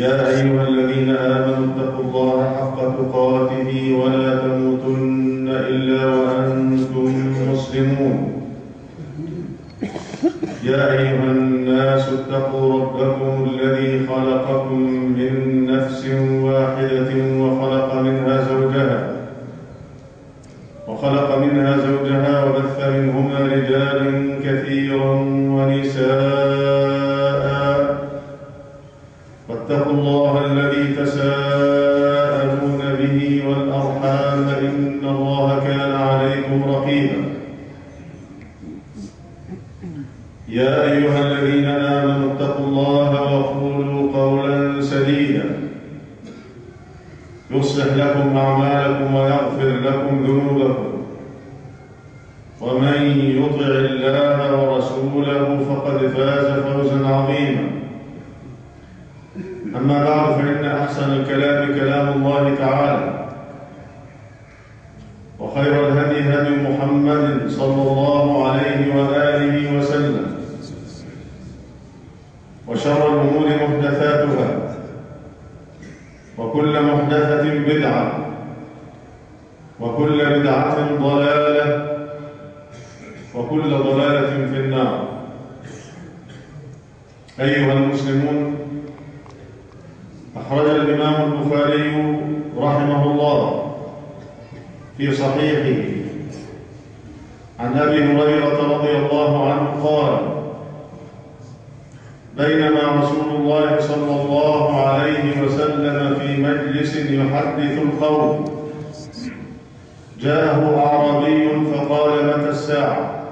يا يا أيها الذين آمنوا اتقوا الله وقولوا قولا سديدا. يصلح لكم أعمالكم ويغفر لكم ذنوبكم. ومن يطع الله ورسوله فقد فاز فوزا عظيما. أما بعد فإن أحسن الكلام كلام الله تعالى. وخير الهدي هدي محمد صلى الله عليه وآله وسلم. وشر الأمور محدثاتها. وكل محدثة بدعة. وكل بدعة ضلالة. وكل ضلالة في النار. أيها المسلمون أخرج الإمام البخاري رحمه الله في صحيحه. عن أبي هريرة رضي الله عنه قال بينما رسول الله صلى الله عليه وسلم في مجلس يحدث القوم جاءه أعرابي فقال متى الساعة؟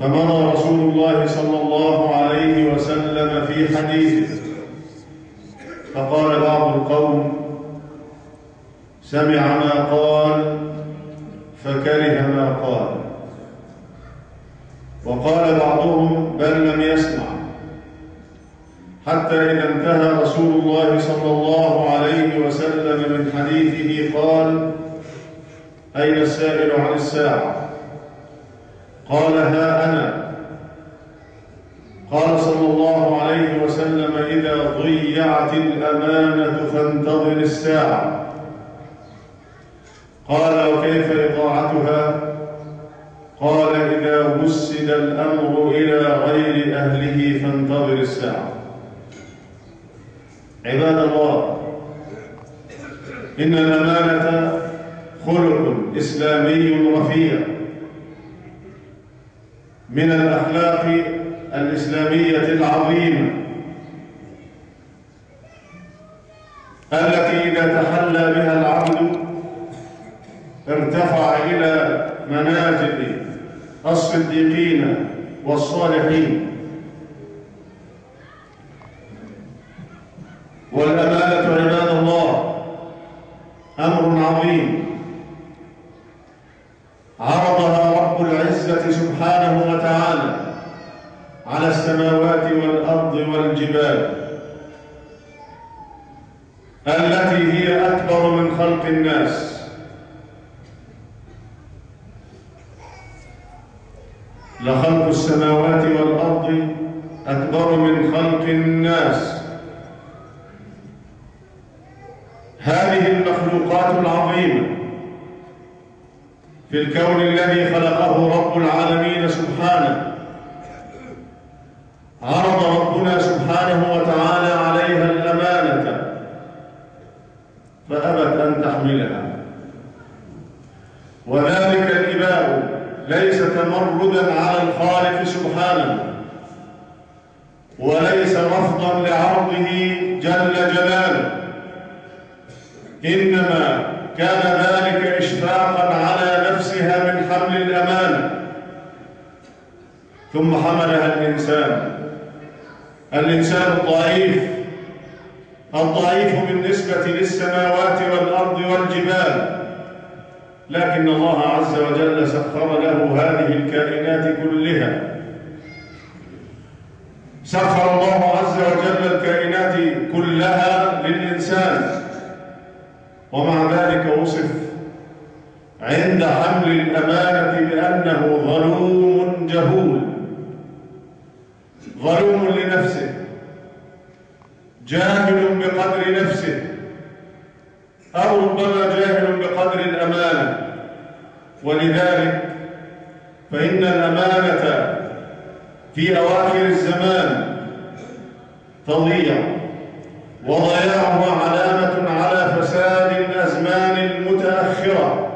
فمضى رسول الله صلى الله عليه وسلم في حديثه فقال بعض القوم سمع ما قال فكره ما قال. وقال بعضهم بل لم يسمع. حتى إذا انتهى رسول الله صلى الله عليه وسلم من حديثه قال أين السائل عن الساعة؟ قال ها أنا. قال صلى الله عليه وسلم إذا ضيعت الأمانة فانتظر الساعة. قال وكيف إضاعتها قال إذا وسد الأمر إلى غير أهله فانتظر الساعة. عباد الله إن الأمانة خلق إسلامي رفيع. من الأخلاق الإسلامية العظيمة. التي إذا تحلى بها العبد ارتفع إلى منازل الصديقين والصالحين. والأمانة عباد الله أمر عظيم. عرضها رب العزة سبحانه وتعالى على السماوات والأرض والجبال التي هي أكبر من خلق الناس. لخلق السماوات والأرض أكبر من خلق الناس. هذه المخلوقات العظيمة. في الكون الذي خلقه رب العالمين سبحانه. عرض ربنا سبحانه وتعالى عليها الأمانة. فأبت أن تحملها. وذلك الإباء. ليس تمردا على الخالق سبحانه وليس رفضا لعرضه جل جلاله. إنما كان ذلك إشفاقا على نفسها من حمل الأمانة ثم حملها الإنسان. الإنسان الضعيف. الضعيف بالنسبة للسماوات والأرض والجبال. لكن الله عز وجل سخر له هذه الكائنات كلها. سخر الله عز وجل الكائنات كلها للإنسان. ومع ذلك وصف عند حمل الأمانة بأنه ظلوم جهول. ظلوم لنفسه. جاهل بقدر نفسه. أو ربما جاهل بقدر الأمانة. ولذلك فإن الأمانة في أواخر الزمان تضيع. وضياعها علامة على فساد الأزمان المتأخرة.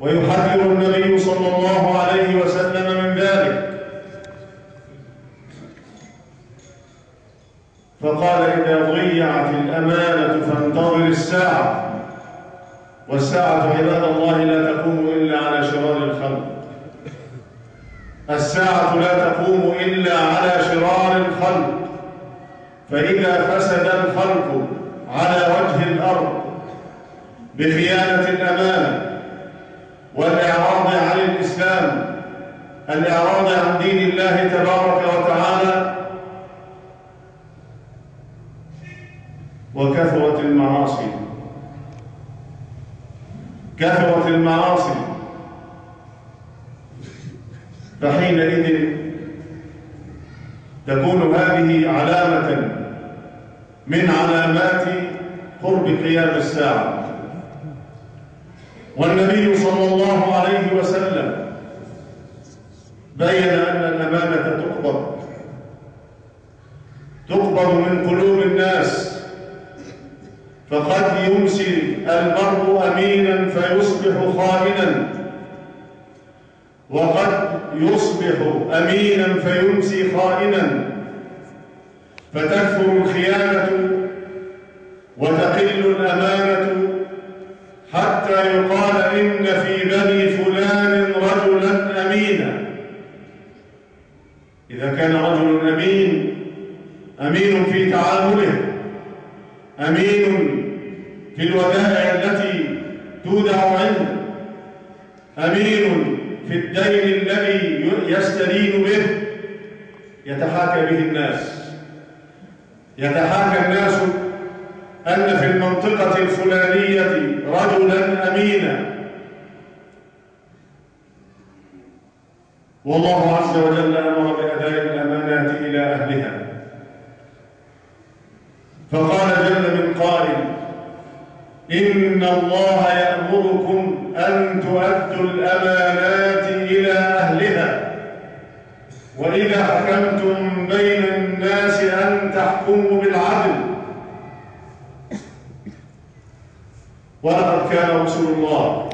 ويحذر النبي صلى الله عليه وسلم من ذلك. فقال إذا ضيعت الأمانة فانتظر الساعة. والساعة عباد الله لا تقوم إلا على شرار الخلق. الساعة لا تقوم إلا على شرار الخلق. فإذا فسد الخلق على وجه الأرض بخيانة الأمانة والإعراض عن الإسلام الإعراض عن دين الله تبارك وتعالى وكثرت المعاصي. كثرت المعاصي. فحينئذ تكون هذه علامة من علامات قرب قيام الساعة. والنبي صلى الله عليه وسلم بين أن الأمانة تقبض. تقبض من قلوب الناس. فقد يمسي المرء أمينا فيصبح خائنا. وقد يصبح أمينا فيمسي خائنا. فتكثر الخيانة وتقل الأمانة حتى يقال إن في بني فلان رجلا أمينا. إذا كان رجل أمين أمين في تعامله أمين في الودائع التي تودع عنده أمين في الدين الذي يستدين به. يتحاكى به الناس. يتحاكى الناس أن في المنطقة الفلانية رجلا أمينا. والله عز وجل أمر بأداء الأمانات إلى أهلها. فقال جل من قائل إن الله يأمركم أن تؤدوا الأمانات إلى أهلها. وإذا حكمتم بين الناس أن تحكموا بالعدل. ولقد كان رسول الله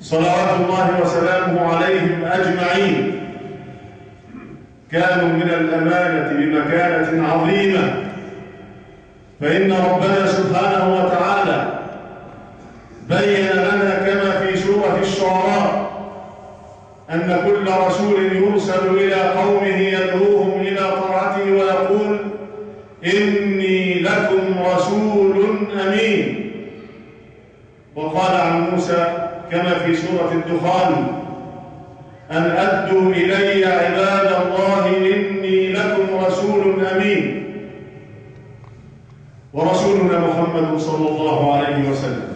صلوات الله وسلامه عليهم أجمعين. كانوا من الأمانة بمكانة عظيمة. فإن ربنا سبحانه وتعالى بين لنا كما في سورة الشعراء أن كل رسول يرسل إلى قومه يدعوهم إلى طاعته ويقول إني لكم رسول أمين. وقال عن موسى كما في سورة الدخان أن أدوا إلي عباد الله إني لكم رسول أمين. ورسولنا محمد صلى الله عليه وسلم.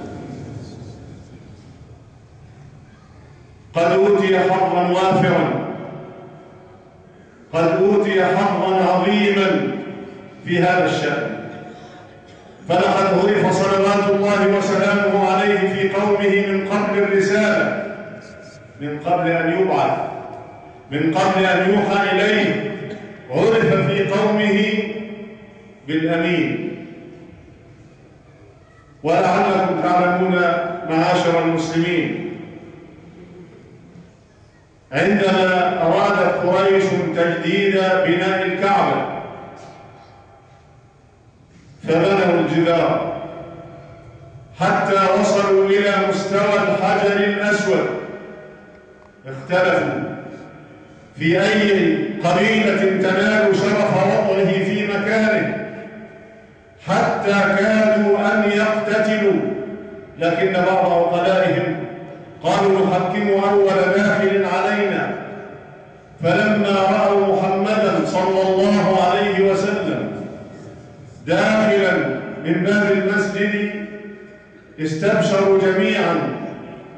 قد أوتي حظا وافرا. قد أوتي حظا عظيما في هذا الشأن. فلقد عرف صلوات الله وسلامه عليه في قومه من قبل الرسالة من قبل أن يبعث من قبل أن يوحى إليه. عرف في قومه بالأمين. ولعلكم تعلمون معاشر المسلمين. عندما أرادت قريش تجديد بناء الكعبة فبنوا الجدار حتى وصلوا إلى مستوى الحجر الأسود. اختلفوا في أي قبيلة تنال شرف كادوا أن يقتتلوا. لكن بعض عقلائهم قالوا نحكم أول داخل علينا. فلما رأوا محمدا صلى الله عليه وسلم داخلا من باب المسجد استبشروا جميعا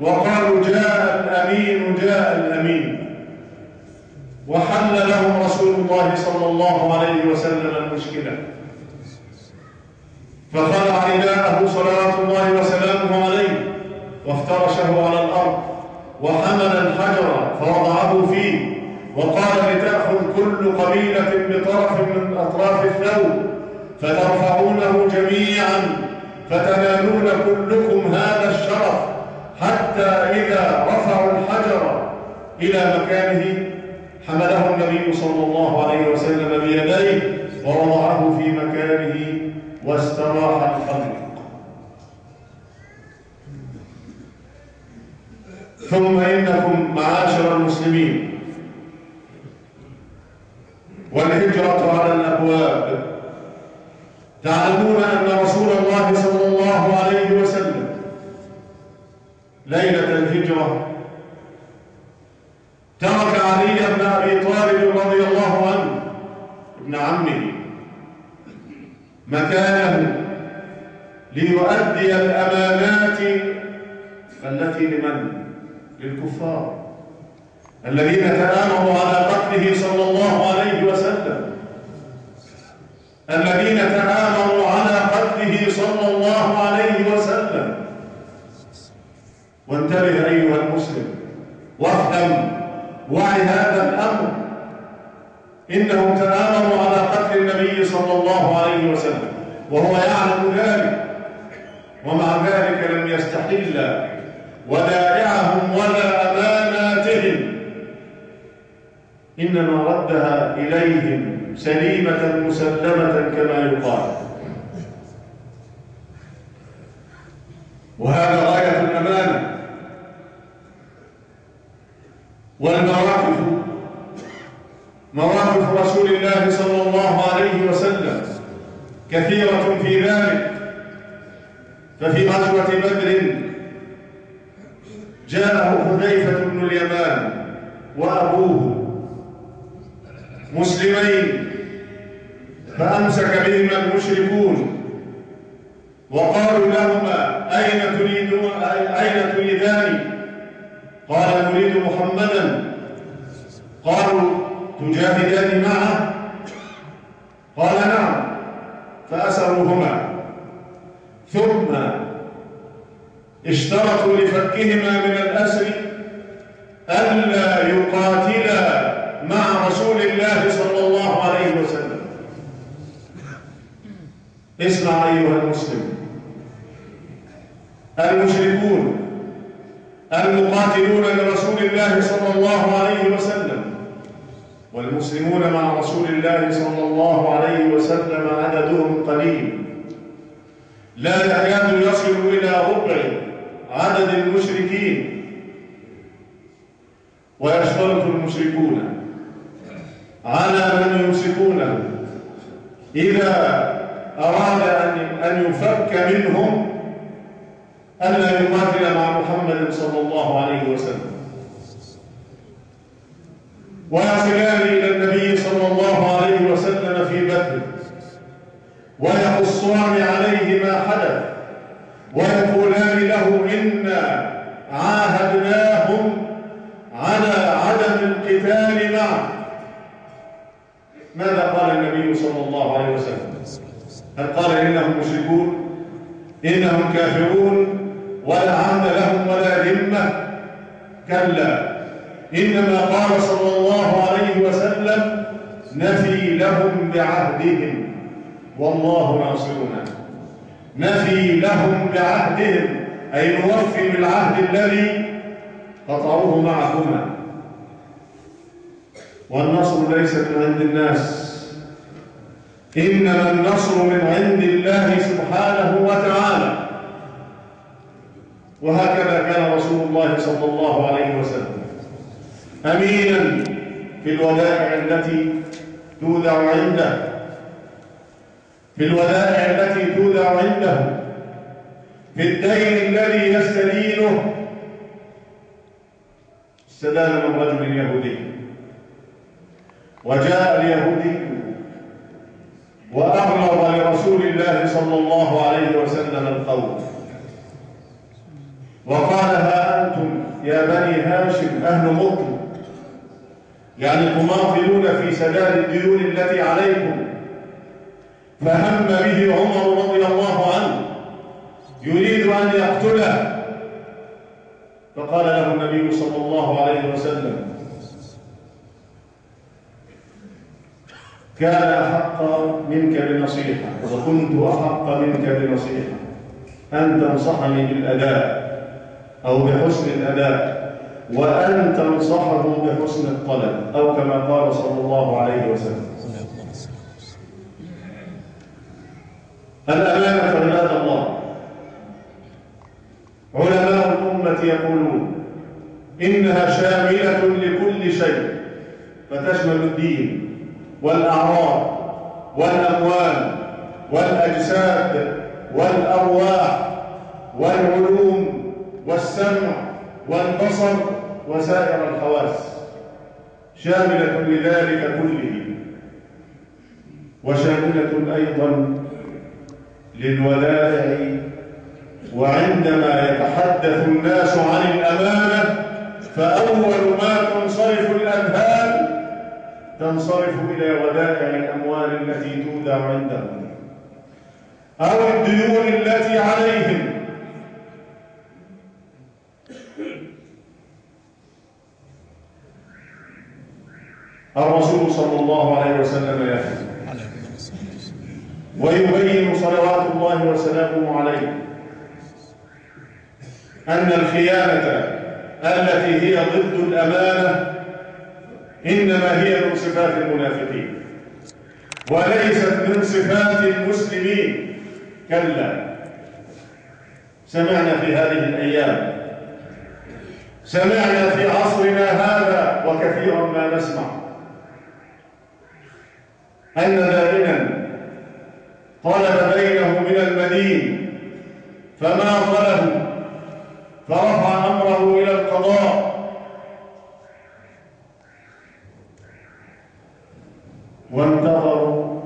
وقالوا جاء الأمين جاء الأمين. وحل لهم رسول الله صلى الله عليه وسلم المشكلة. فخلع رداءه صلوات الله وسلامه عليه وافترشه على الأرض وحمل الحجر فوضعه فيه وقال لتأخذ كل قبيلة بطرف من أطراف الثوب فترفعونه جميعا فتنالون كلكم هذا الشرف حتى إذا رفعوا الحجر إلى مكانه حمله النبي صلى الله عليه وسلم بيديه ووضعه في مكانه واستراح الخلق ثم إنكم معاشر المسلمين. والهجرة على الأبواب. تعلمون أن رسول الله صلى الله عليه وسلم ليلة الهجرة ترك علي بن أبي طالب رضي الله عنه ابن عمه مكانه ليؤدي الأمانات التي لمن؟ للكفار الذين تآمروا على قتله صلى الله عليه وسلم. الذين تآمروا على قتله صلى الله عليه وسلم. وانتبه أيها المسلم وافهم وعي هذا الأمر. إنهم تآمروا على قتل النبي صلى الله عليه وسلم وهو يعلم ذلك. ومع ذلك لم يستحل. ودائعهم ولا أماناتهم. إنما ردها إليهم سليمة مسلمة كما يقال. وهذا غاية الأمانة. والمواقف. مواقف رسول الله صلى الله عليه وسلم كثيرة في ذلك. ففي غزوة بدر جاءه حذيفة بن اليمان وأبوه مسلمين فأمسك بهما المشركون وقالوا لهما أين تريدون أين تريدان؟ قال نريد محمدا. قالوا تجاهدان معه؟ قال نعم. فأسروهما. ثم اشترطوا لفكهما من الأسر ألا يقاتلا مع رسول الله صلى الله عليه وسلم. اسمع أيها المسلم. المشركون المقاتلون لرسول الله صلى الله عليه وسلم والمسلمون مع رسول الله صلى الله عليه وسلم عددهم قليل. لا يكاد يصل إلى ربع عدد المشركين. ويشترط المشركون. على من يمسكونه إذا أراد أن يفك منهم ألا يقاتل مع محمد صلى الله عليه وسلم. ويصلان إلى النبي صلى الله عليه وسلم في بدر. ويقصان عليه ما حدث ويقولان له إنا عاهدناهم على عدم القتال معه. ماذا قال النبي صلى الله عليه وسلم؟ هل قال إنهم مشركون؟ إنهم كافرون؟ ولا عهد لهم ولا ذمة؟ كلا. إنما قال صلى الله عليه وسلم نفي لهم بعهدهم. والله ناصرنا نفي لهم بعهدهم أي نوفي بالعهد الذي قطعوه معكما والنصر ليس من عند الناس. إنما النصر من عند الله سبحانه وتعالى. وهكذا كان رسول الله صلى الله عليه وسلم. أمينا في الودائع التي تودع عنده. في الودائع التي تودع عنده في الدين الذي يستدينه. استدان من رجل يهودي. وجاء اليهودي وأغلظ لرسول الله صلى الله عليه وسلم القول. وقال ها أنتم يا بني هاشم أهل مطلب يعني تماطلون في سداد الديون التي عليكم فهم به عمر رضي الله عنه. يريد أن يقتله. فقال له النبي صلى الله عليه وسلم كان أحق منك بنصيحة وكنت أحق منك بنصيحة أن تنصحني بالأداء أو بحسن الأداء وأن تنصحه بحسن الطلب أو كما قال صلى الله عليه وسلم. الأمانة عباد الله. علماء الأمة يقولون إنها شاملة لكل شيء فتشمل الدين والأعراض والأموال والأجساد والأرواح والعلوم والسمع والبصر وسائر الحواس. شاملة لذلك كله. وشاملة أيضا للودائع وعندما يتحدث الناس عن الأمانة فأول ما تنصرف الأذهان تنصرف إلى ودائع الأموال التي تودع عندهم أو الديون التي عليهم. الرسول صلى الله عليه وسلم يحفظ ويبين صلوات الله وسلامه عليه أن الخيانة التي هي ضد الأمانة إنما هي من صفات المنافقين وليست من صفات المسلمين. كلا. سمعنا في هذه الأيام. سمعنا في عصرنا هذا وكثيرا ما نسمع. أن دائما طلب بينه من المدين. فما طلبوا فرفع أمره إلى القضاء. وانتظروا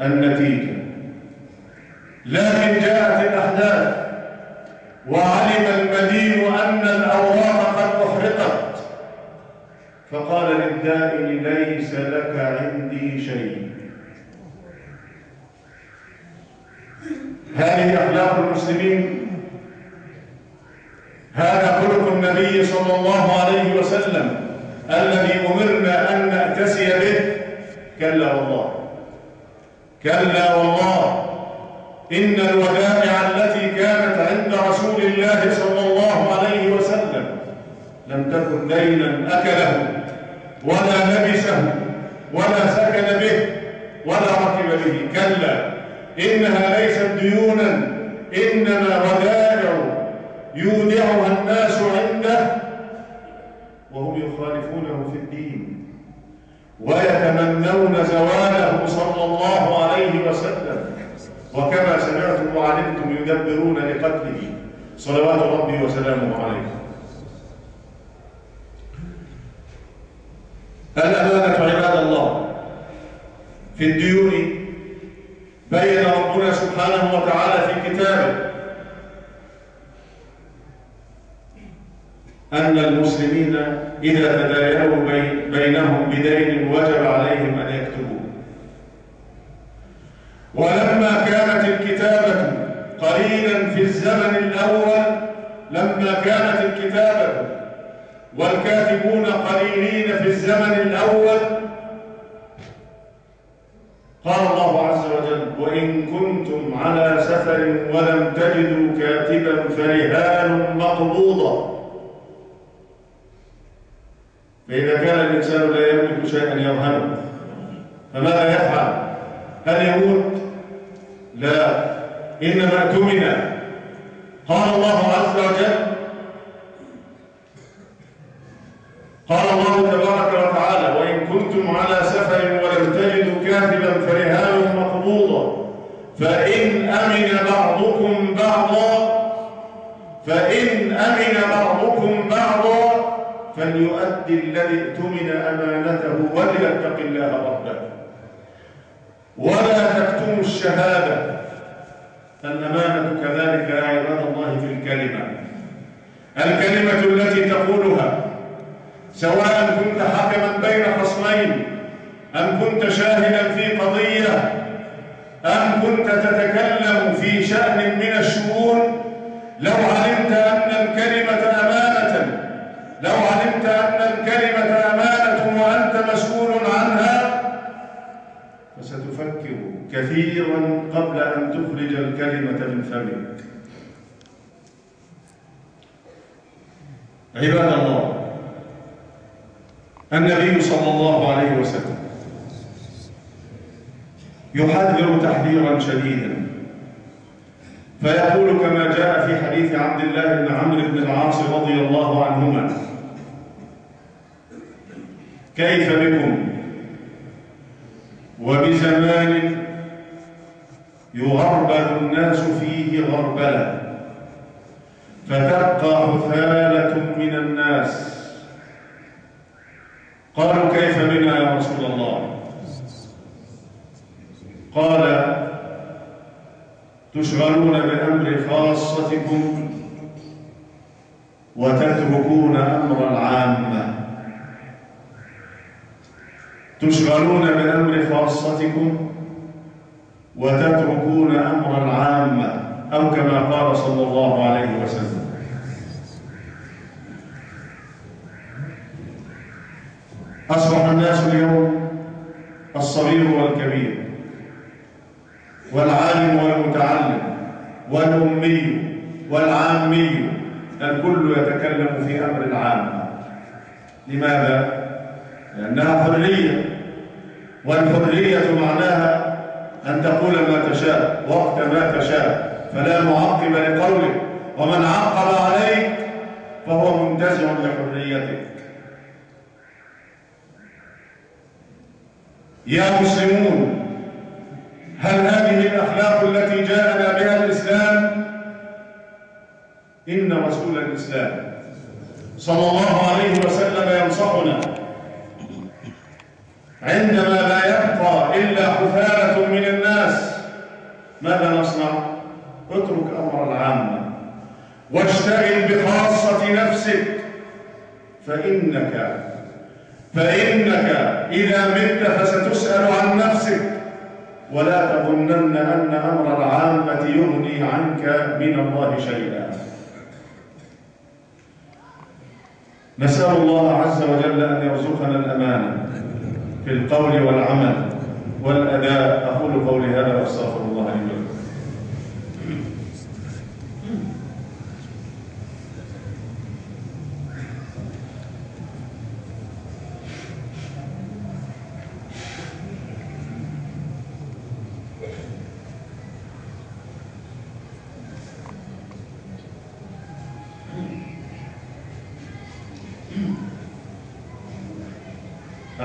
النتيجة لكن جاءت الأحداث وعلم المدين أن الأوراق قد أحرقت فقال للدائن ليس لك عندي شيء هذه أخلاق المسلمين هذا خلق النبي صلى الله عليه وسلم الذي أمرنا أن نأتسي به كلا والله كلا والله إن الودائع التي كانت عند رسول الله صلى الله عليه وسلم. لم تكن دينا أكله ولا لبسه ولا سكن به ولا ركب به. كلا إنها ليست ديونا إنما ودائع يودعها الناس عنده وهم يخالفونه في الدين ويتمنون زواله صلى الله عليه وسلم. وكما سمعتم وعلمتم يدبرون لقتله. صلوات ربي وسلامه عليه. الأمانة عباد الله في الديون بين ربنا سبحانه وتعالى في كتابه أن المسلمين إذا تداينوا بينهم بدين وجب عليهم أن يكتبوه ولما كانت الكتابة قليلا في الزمن الأول لما كانت الكتابة والكاتبون قليلين في الزمن الأول قال الله عز وجل وإن كنتم على سفر ولم تجدوا كاتبا فرهان مقبوضة فإذا كان الإنسان لا يملك شيئا يرهنه فماذا يفعل؟ هل يموت؟ لا. إنما اؤتمن قال الله عز وجل قال الله تبارك وتعالى وإن كنتم على سفر ولم تجدوا كاتبا فرهان مقبوضا فإن أمن بعضكم بعضا فإن أمن بعضكم بعضا فليؤدي الذي اؤتمن أمانته وليتق الله ربه. ولا تكتموا الشهادة. الأمانة كذلك يا عباد الله في الكلمة. الكلمة التي تقولها سواء كنت حكما بين خصمين أم كنت شاهدا في قضية أم كنت تتكلم في شأن من الشؤون لو علمت أن الكلمة أمانة لو علمت أن الكلمة أمانة وأنت مسؤول عنها فستفكر كثيرا قبل أن تخرج الكلمة من فمك. عباد الله النبي صلى الله عليه وسلم يحذر تحذيرا شديدا فيقول كما جاء في حديث عبد الله بن عمرو بن العاص رضي الله عنهما كيف بكم؟ وبزمان يغربل الناس فيه غربله فتبقى حثالة من الناس. قالوا كيف بنا يا رسول الله؟ قال تشغلون بأمر خاصتكم وتتركون أمر العامة. تشغلون بأمر خاصتكم وتتركون أمر العامة أو كما قال صلى الله عليه وسلم. أصبح الناس اليوم الصغير والكبير والعالم والمتعلم والأمي والعامي الكل يتكلم في أمر العامة لماذا؟ لأنها حرية. والحرية معناها أن تقول ما تشاء وقت ما تشاء. فلا معقب لقولك. ومن عقب عليك فهو منتزع لحريتك. يا مسلمون هل هذه الأخلاق التي جاءنا بها الإسلام؟ إن رسول الإسلام صلى الله عليه وسلم ينصحنا. عندما لا يبقى إلا حثالة من الناس. ماذا نصنع؟ اترك أمر العامة. واشتغل بخاصة نفسك. فإنك فإنك إذا مت فستسأل عن نفسك. ولا تظنن أن أمر العامة يغني عنك من الله شيئا. نسأل الله عز وجل أن يرزقنا الأمانة. في القول والعمل والأداء. أقول قولي هذا وأستغفر الله لي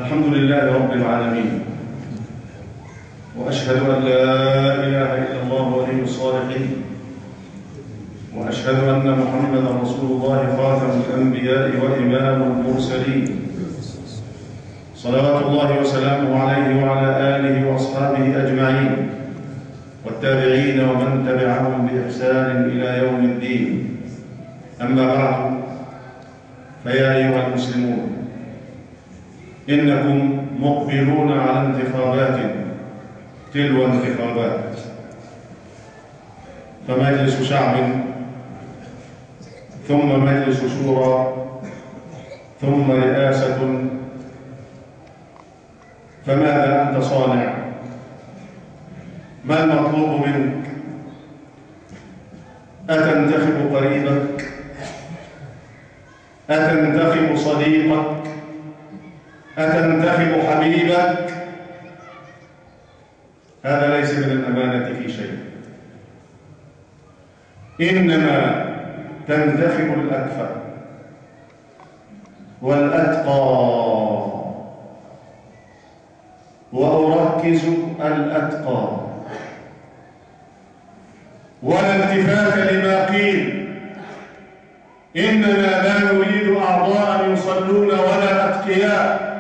الحمد لله رب العالمين. وأشهد أن لا إله إلا الله ولي الصالحين. وأشهد أن محمدا رسول الله خاتم الأنبياء وإمام المرسلين. صلوات الله وسلامه عليه وعلى آله وأصحابه أجمعين. والتابعين ومن تبعهم بإحسان إلى يوم الدين. أما بعد فيا أيها المسلمون إنكم مقبلون على انتخابات تلو انتخابات. فمجلس شعب ثم مجلس شورى ثم رئاسة. فماذا أنت صانع؟ ما المطلوب منك؟ أتنتخب قريبك؟ أتنتخب صديقك؟ أتنتخب حبيبك؟ هذا ليس من الأمانة في شيء. إنما تنتخب الأكفأ والأتقى. وأركز الأتقى. ولا التفات لما قيل. إننا لا نريد أعضاء يصلون ولا أتقياء.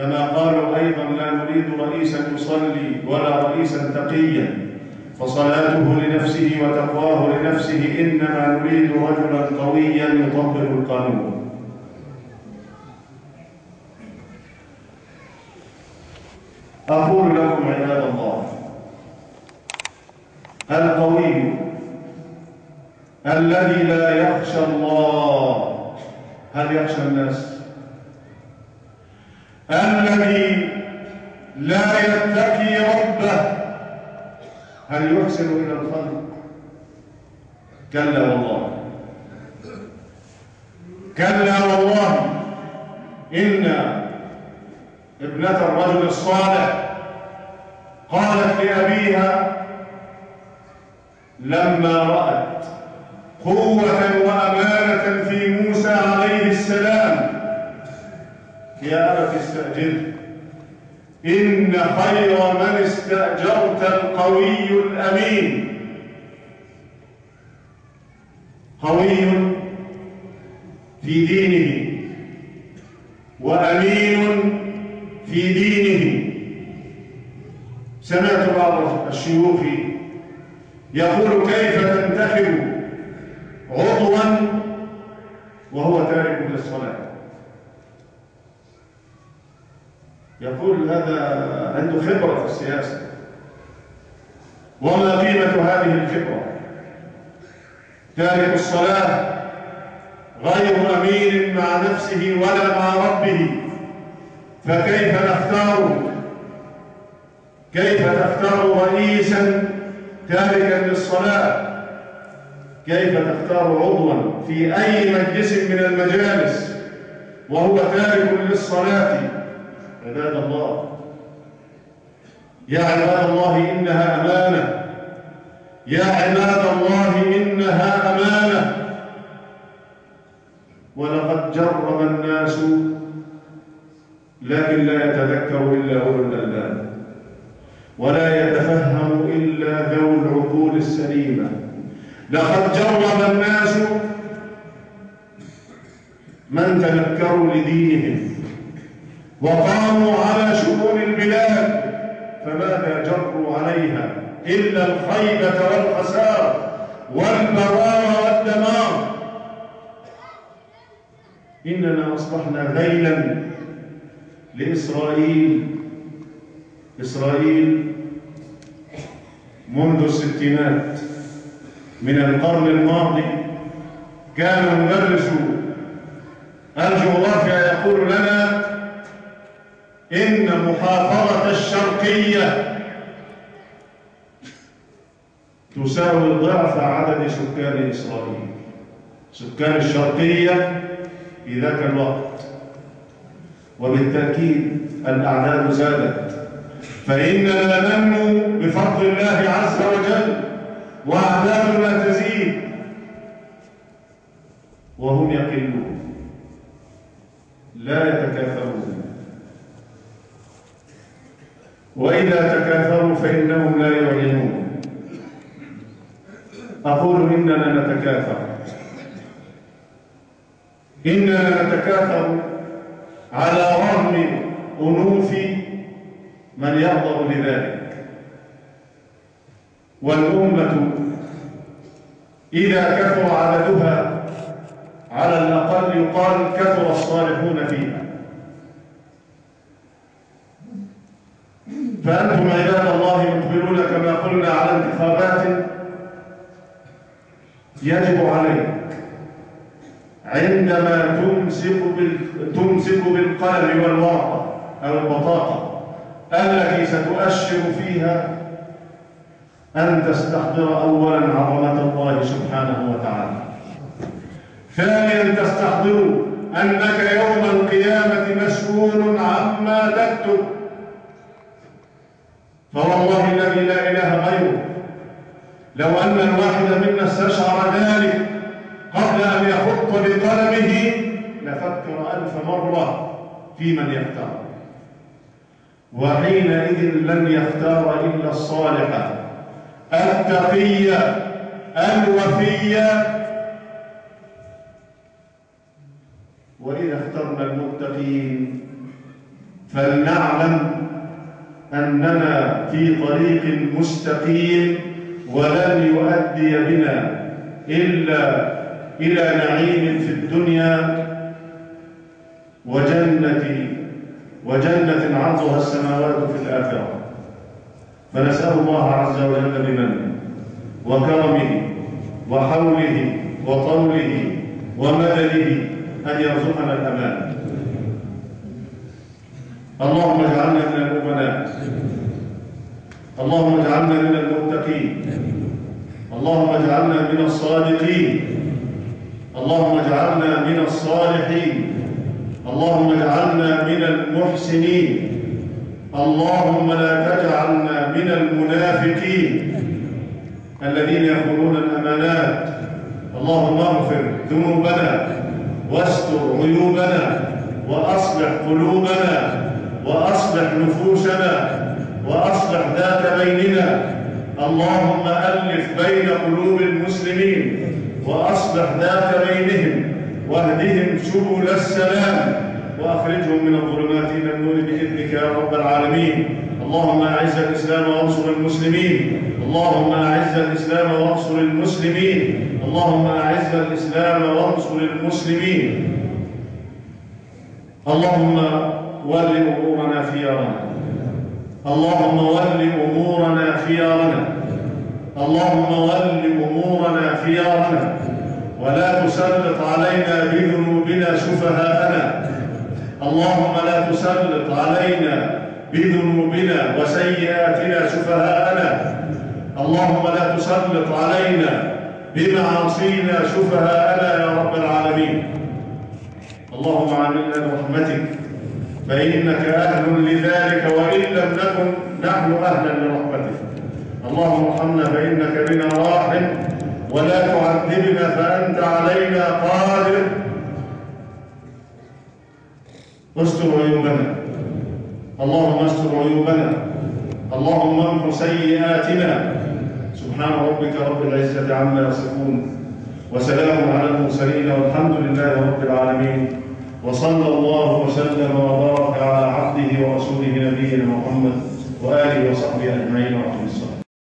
كما قالوا أيضا لا نريد رئيسا يصلي ولا رئيسا تقيا فصلاته لنفسه وتقواه لنفسه إنما نريد رجلا قويا يطبق القانون أقول لكم عباد الله القوي الذي لا يخشى الله هل يخشى الناس؟ الذي لا يتقي ربه. هل يحسن إلى الخلق؟ كلا والله. كلا والله. إن ابنة الرجل الصالح قالت لأبيها لما رأت قوة وأمانة في موسى عليه السلام يا أبت استأجره إن خير من استأجرت القوي الأمين. قوي في دينه وأمين في دينه. سمعت بعض الشيوخ يقول كيف تنتخب عضوا وهو تارك للصلاة. يقول هذا عنده خبرة في السياسة. وما قيمة هذه الخبرة؟ تارك الصلاة غير أمين مع نفسه ولا مع ربه. فكيف نختار؟ كيف تختار رئيسا تاركا للصلاة؟ كيف تختار عضوا في أي مجلس من المجالس وهو تارك للصلاة؟ عباد الله. يا عباد الله إنها أمانة. يا عباد الله إنها أمانة. ولقد جرب الناس لكن لا يتذكر إلا أولو الألباب ولا يتفهم إلا ذو العقول السليمة. لقد جرب الناس من تنكروا لدينهم. وقاموا على شؤون البلاد فماذا جروا عليها؟ إلا الخيبة والخسار والبرار والدمار. إننا أصبحنا ذيلا لإسرائيل. إسرائيل منذ الستينات من القرن الماضي كان مدرس الجغرافيا يقول لنا إن محافظة الشرقية تساوي ضعف عدد سكان إسرائيل. سكان الشرقية في ذاك الوقت وبالتأكيد الأعداد زادت. فإننا ننمو بفضل الله عز وجل وأعدادنا تزيد. وهم يقلون. لا يتكاثرون وإذا تكاثروا فإنهم لا يعلمون. أقول إننا نتكاثر. إننا نتكاثر على رغم أنوف من يغضب لذلك. والأمة إذا كثر عددها على الأقل يقال كثر الصالحون فيها. فأنتم عباد الله مقبلون كما قلنا على انتخابات يجب عليك. عندما تمسك تمسك بالقلم والورقة أو البطاقة التي ستؤشر فيها أن تستحضر أولا عظمة الله سبحانه وتعالى. ثانيا تستحضر أنك يوم القيامة مسؤول عما تكتب. فوالله الذي لا إله غيره. لو أن الواحد منا استشعر ذلك قبل أن يخط بقلمه لفكر ألف مرة في من يختار. وحينئذ لن يختار إلا الصالح. التقي الوفي. وإذا اخترنا المتقين فلنعلم أننا في طريق مستقيم ولن يؤدي بنا إلا إلى نعيم في الدنيا وجنة وجنة عرضها السماوات في الآخرة. فنسأل الله عز وجل بمنه وكرمه وحوله وطوله ومدده أن يرزقنا الأمان. اللهم اجعلنا من المؤمنات اللهم اجعلنا من المتقين. اللهم اجعلنا من الصادقين. اللهم اجعلنا من الصالحين. اللهم اجعلنا من المحسنين. اللهم لا تجعلنا من المنافقين. الذين يخونون الأمانات. اللهم اغفر ذنوبنا واستر عيوبنا وأصلح قلوبنا. وأصلح نفوسنا وأصلح ذات بيننا. اللهم ألف بين قلوب المسلمين وأصلح ذات بينهم واهدهم سبل السلام وأخرجهم من الظلمات إلى النور بإذنك يا رب العالمين. اللهم أعز الإسلام وأنصر المسلمين. اللهم أعز الإسلام وأنصر المسلمين. اللهم أعز الإسلام وأنصر المسلمين. اللهم ول امورنا خيارنا اللهم ول امورنا خيارنا اللهم ول امورنا خيارنا ولا تسلط علينا بذنوبنا سفهاءنا اللهم لا تسلط علينا بذنوبنا وسيئاتنا سفهاءنا اللهم لا تسلط علينا بمعاصينا سفهاءنا يا رب العالمين. اللهم عاملنا برحمتك فإنك أهل لذلك وإن لم نكن نحن أهلا لرحمتك. اللهم ارحمنا فإنك بنا راحم. ولا تعذبنا فأنت علينا قادر. استر عيوبنا. اللهم استر عيوبنا. اللهم امحو سيئاتنا. سبحان ربك رب العزة عما يصفون. وسلام على المرسلين والحمد لله رب العالمين. وصلى الله وسلم وبارك على عبده ورسوله نبينا محمد وآله وصحبه أجمعين وعلى الصلاة